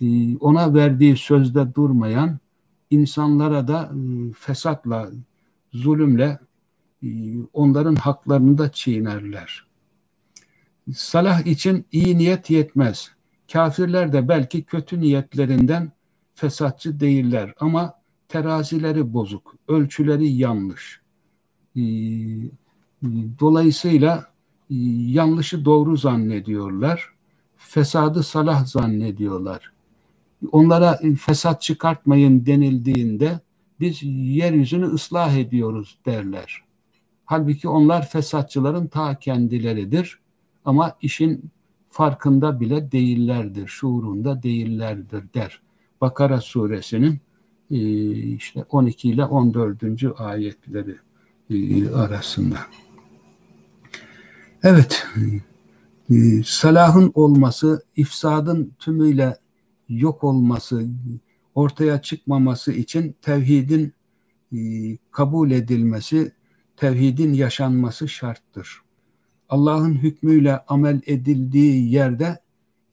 e, ona verdiği sözde durmayan insanlara da e, fesatla, zulümle e, onların haklarını da çiğnerler. Salah için iyi niyet yetmez. Kafirler de belki kötü niyetlerinden fesatçı değiller ama terazileri bozuk, ölçüleri yanlış. Dolayısıyla e, yanlışı doğru zannediyorlar. Fesadı salah zannediyorlar. Onlara e, fesat çıkartmayın denildiğinde biz yeryüzünü ıslah ediyoruz derler. Halbuki onlar fesatçıların ta kendileridir. Ama işin farkında bile değillerdir, şuurunda değillerdir der. Bakara suresinin e, işte 12 ile 14. ayetleri arasında. Evet, e, salahın olması, ifsadın tümüyle yok olması, ortaya çıkmaması için tevhidin e, kabul edilmesi, tevhidin yaşanması şarttır. Allah'ın hükmüyle amel edildiği yerde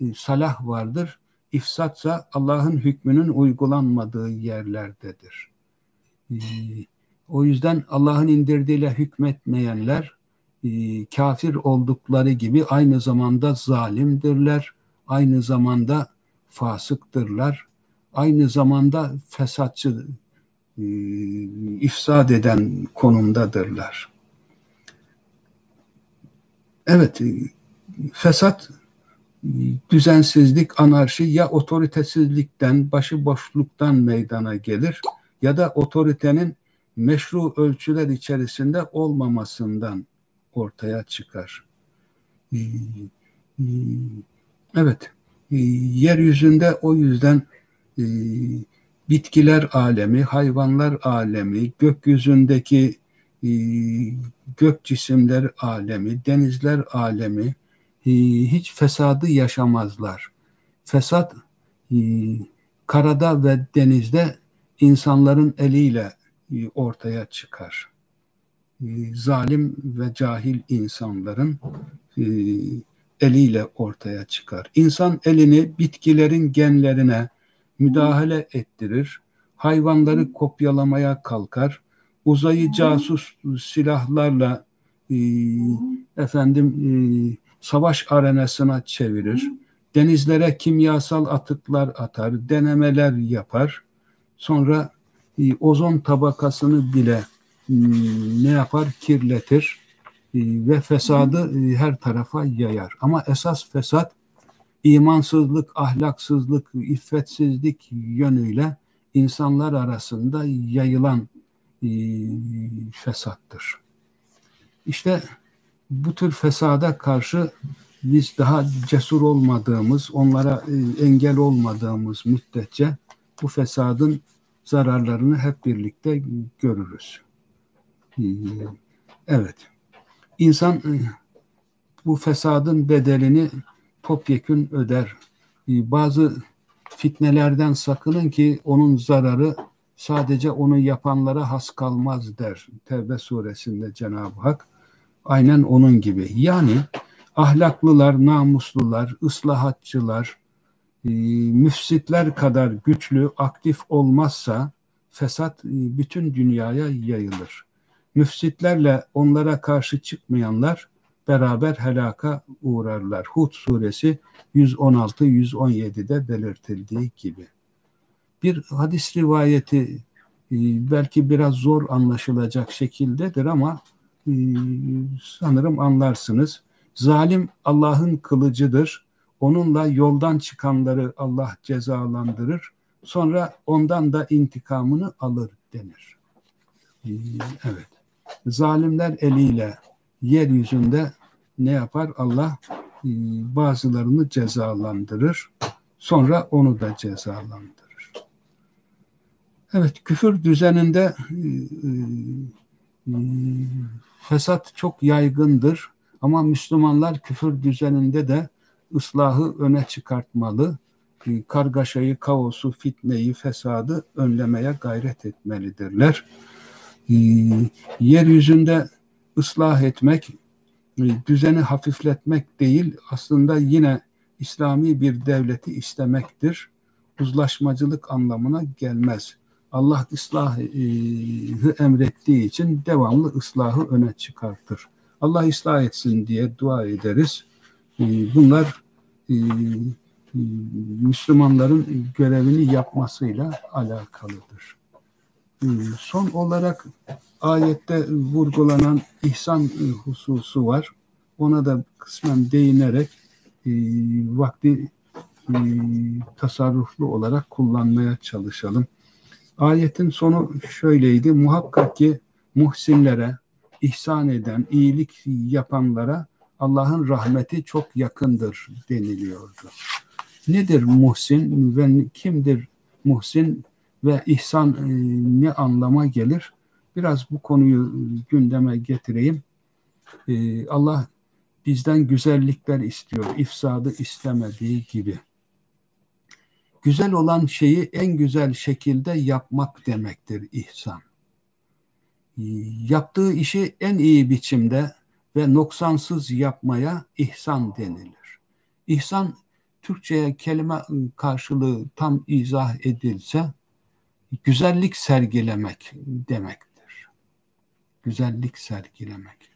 e, salah vardır. İfsatsa Allah'ın hükmünün uygulanmadığı yerlerdedir. E, o yüzden Allah'ın indirdiğiyle hükmetmeyenler e, kafir oldukları gibi aynı zamanda zalimdirler, aynı zamanda fasıktırlar, aynı zamanda fesatçı, ifsad eden konumdadırlar. Evet, e, fesat, düzensizlik, anarşi ya otoritesizlikten, başıboşluktan meydana gelir ya da otoritenin meşru ölçüler içerisinde olmamasından ortaya çıkar. Ee, e, evet, e, yeryüzünde o yüzden e, bitkiler alemi, hayvanlar alemi, gökyüzündeki gök cisimler alemi, denizler alemi hiç fesadı yaşamazlar. Fesat karada ve denizde insanların eliyle ortaya çıkar. E, zalim ve cahil insanların e, eliyle ortaya çıkar. İnsan elini bitkilerin genlerine müdahale ettirir, hayvanları kopyalamaya kalkar, uzayı casus silahlarla e, efendim savaş arenasına çevirir, denizlere kimyasal atıklar atar, denemeler yapar, sonra ozon tabakasını bile ne yapar? Kirletir e, ve fesadı e, her tarafa yayar. Ama esas fesat imansızlık, ahlaksızlık, iffetsizlik yönüyle insanlar arasında yayılan e, fesattır. İşte bu tür fesada karşı biz daha cesur olmadığımız, onlara engel olmadığımız müddetçe bu fesadın zararlarını hep birlikte görürüz. Evet. İnsan e, bu fesadın bedelini topyekün öder. E, bazı fitnelerden sakının ki onun zararı sadece onu yapanlara has kalmaz der. Tevbe suresinde Cenab-ı Hak. Aynen onun gibi. Yani ahlaklılar, namuslular, ıslahatçılar, e, müfsitler kadar güçlü, aktif olmazsa fesat bütün dünyaya yayılır müfsitlerle onlara karşı çıkmayanlar beraber helaka uğrarlar. Hud suresi 116-117'de belirtildiği gibi. Bir hadis rivayeti e, belki biraz zor anlaşılacak şekildedir ama e, sanırım anlarsınız. Zalim Allah'ın kılıcıdır. Onunla yoldan çıkanları Allah cezalandırır. Sonra ondan da intikamını alır denir. E, evet zalimler eliyle yeryüzünde ne yapar? Allah e, bazılarını cezalandırır. Sonra onu da cezalandırır. Evet, küfür düzeninde e, e, fesat çok yaygındır. Ama Müslümanlar küfür düzeninde de ıslahı öne çıkartmalı. Kargaşayı, kaosu, fitneyi, fesadı önlemeye gayret etmelidirler. Yeryüzünde ıslah etmek, e, düzeni hafifletmek değil, aslında yine İslami bir devleti istemektir. Uzlaşmacılık anlamına gelmez. Allah ıslahı emrettiği için devamlı ıslahı öne çıkartır. Allah ıslah etsin diye dua ederiz. Bunlar e, e, Müslümanların görevini yapmasıyla alakalıdır. Ee, son olarak ayette vurgulanan ihsan hususu var. Ona da kısmen değinerek e, vakti e, tasarruflu olarak kullanmaya çalışalım. Ayetin sonu şöyleydi. Muhakkak ki muhsinlere, ihsan eden, iyilik yapanlara Allah'ın rahmeti çok yakındır deniliyordu. Nedir muhsin ve kimdir muhsin? Ve ihsan e, ne anlama gelir? Biraz bu konuyu gündeme getireyim. E, Allah bizden güzellikler istiyor, ifsadı istemediği gibi. Güzel olan şeyi en güzel şekilde yapmak demektir ihsan. yaptığı işi en iyi biçimde ve noksansız yapmaya ihsan denilir. İhsan Türkçe'ye kelime karşılığı tam izah edilse güzellik sergilemek demektir. Güzellik sergilemek.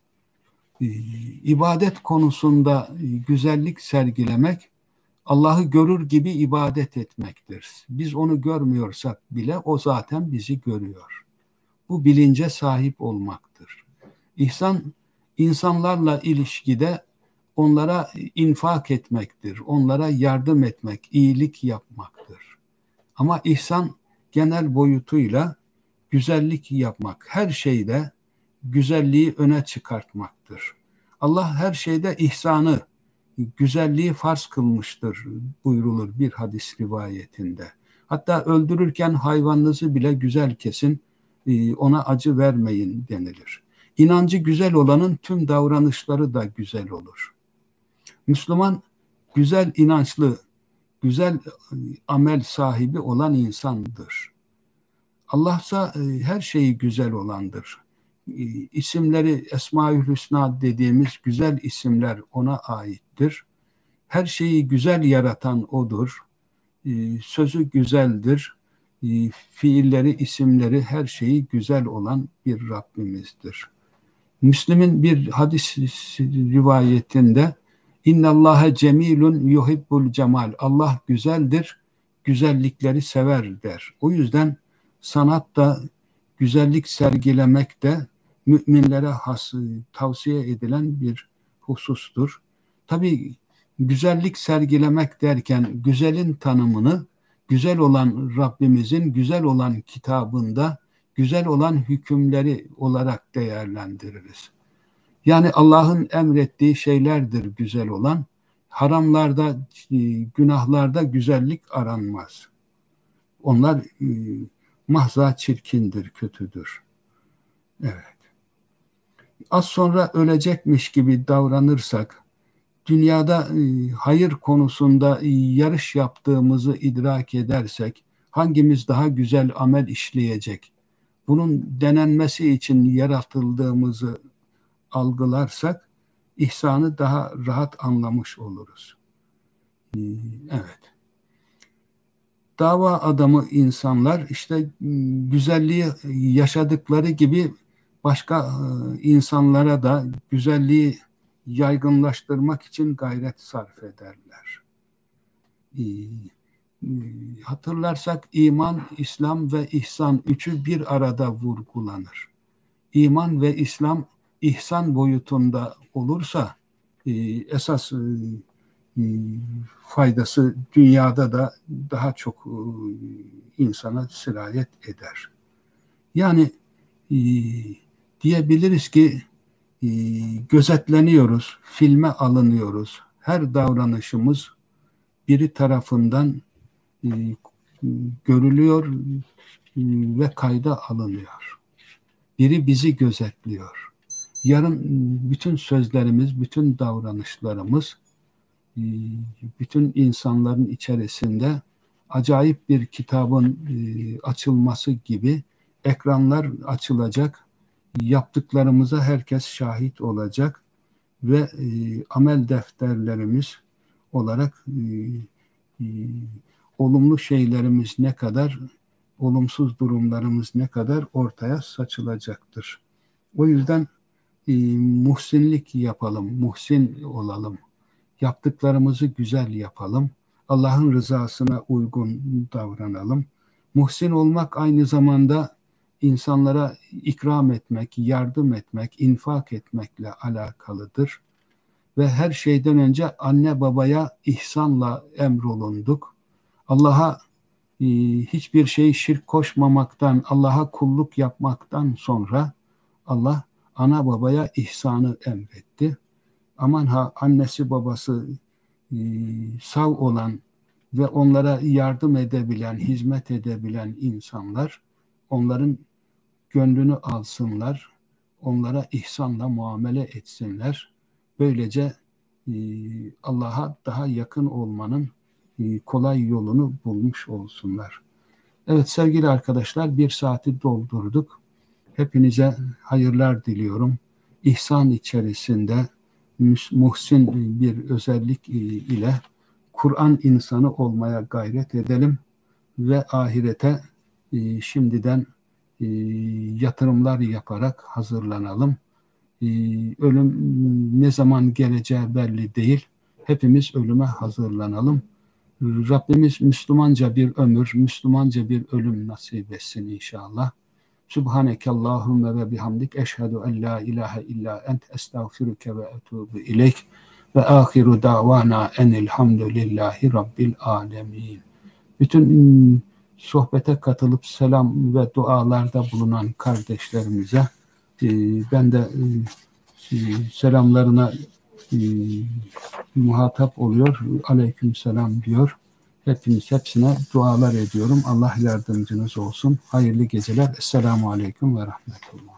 Ee, ibadet konusunda güzellik sergilemek Allah'ı görür gibi ibadet etmektir. Biz onu görmüyorsak bile o zaten bizi görüyor. Bu bilince sahip olmaktır. İhsan insanlarla ilişkide onlara infak etmektir, onlara yardım etmek, iyilik yapmaktır. Ama ihsan genel boyutuyla güzellik yapmak, her şeyde güzelliği öne çıkartmaktır. Allah her şeyde ihsanı, güzelliği farz kılmıştır buyrulur bir hadis rivayetinde. Hatta öldürürken hayvanınızı bile güzel kesin, e, ona acı vermeyin denilir. İnancı güzel olanın tüm davranışları da güzel olur. Müslüman güzel inançlı, güzel e, amel sahibi olan insandır. Allah ise her şeyi güzel olandır. E, isimleri Esmaül Hüsna dediğimiz güzel isimler ona aittir. Her şeyi güzel yaratan odur. E, sözü güzeldir. Fiilleri, isimleri, her şeyi güzel olan bir Rabbimizdir. Müslim'in bir hadis rivayetinde İnnallâhe cemilun yuhibbul cemal. Allah güzeldir, güzellikleri sever der. O yüzden sanat da güzellik sergilemek de müminlere has, tavsiye edilen bir husustur. Tabi güzellik sergilemek derken güzelin tanımını güzel olan Rabbimizin güzel olan kitabında güzel olan hükümleri olarak değerlendiririz. Yani Allah'ın emrettiği şeylerdir güzel olan. Haramlarda, e, günahlarda güzellik aranmaz. Onlar e, mahza çirkindir, kötüdür. Evet. Az sonra ölecekmiş gibi davranırsak, dünyada e, hayır konusunda yarış yaptığımızı idrak edersek, hangimiz daha güzel amel işleyecek, bunun denenmesi için yaratıldığımızı algılarsak ihsanı daha rahat anlamış oluruz. Ee, evet. Dava adamı insanlar işte güzelliği yaşadıkları gibi başka e, insanlara da güzelliği yaygınlaştırmak için gayret sarf ederler. Ee, e, hatırlarsak iman, İslam ve ihsan üçü bir arada vurgulanır. İman ve İslam ihsan boyutunda olursa e, esas e, e, faydası dünyada da daha çok e, insana sirayet eder. Yani e, diyebiliriz ki e, gözetleniyoruz, filme alınıyoruz. Her davranışımız biri tarafından e, görülüyor e, ve kayda alınıyor. Biri bizi gözetliyor yarın bütün sözlerimiz, bütün davranışlarımız, e, bütün insanların içerisinde acayip bir kitabın e, açılması gibi ekranlar açılacak, yaptıklarımıza herkes şahit olacak ve amel defterlerimiz olarak olumlu şeylerimiz ne kadar, olumsuz durumlarımız ne kadar ortaya saçılacaktır. O yüzden e, muhsinlik yapalım, muhsin olalım. Yaptıklarımızı güzel yapalım. Allah'ın rızasına uygun davranalım. Muhsin olmak aynı zamanda insanlara ikram etmek, yardım etmek, infak etmekle alakalıdır. Ve her şeyden önce anne babaya ihsanla emrolunduk. Allah'a e, hiçbir şey şirk koşmamaktan, Allah'a kulluk yapmaktan sonra Allah ana babaya ihsanı emretti. Aman ha annesi babası e, sağ olan ve onlara yardım edebilen, hizmet edebilen insanlar onların gönlünü alsınlar, onlara ihsanla muamele etsinler. Böylece e, Allah'a daha yakın olmanın e, kolay yolunu bulmuş olsunlar. Evet sevgili arkadaşlar bir saati doldurduk. Hepinize hayırlar diliyorum. İhsan içerisinde muhsin bir özellik ile Kur'an insanı olmaya gayret edelim ve ahirete şimdiden yatırımlar yaparak hazırlanalım. Ölüm ne zaman geleceği belli değil. Hepimiz ölüme hazırlanalım. Rabbimiz Müslümanca bir ömür, Müslümanca bir ölüm nasip etsin inşallah. Subhaneke Allahümme ve bihamdik eşhedü en la ilahe illa ent estağfiruke ve etubu ileyk ve ahiru davana enilhamdülillahi rabbil alemin. Bütün sohbete katılıp selam ve dualarda bulunan kardeşlerimize e, ben de e, selamlarına e, muhatap oluyor. Aleyküm selam diyor. Hepiniz hepsine dualar ediyorum. Allah yardımcınız olsun. Hayırlı geceler. Esselamu Aleyküm ve Rahmetullah.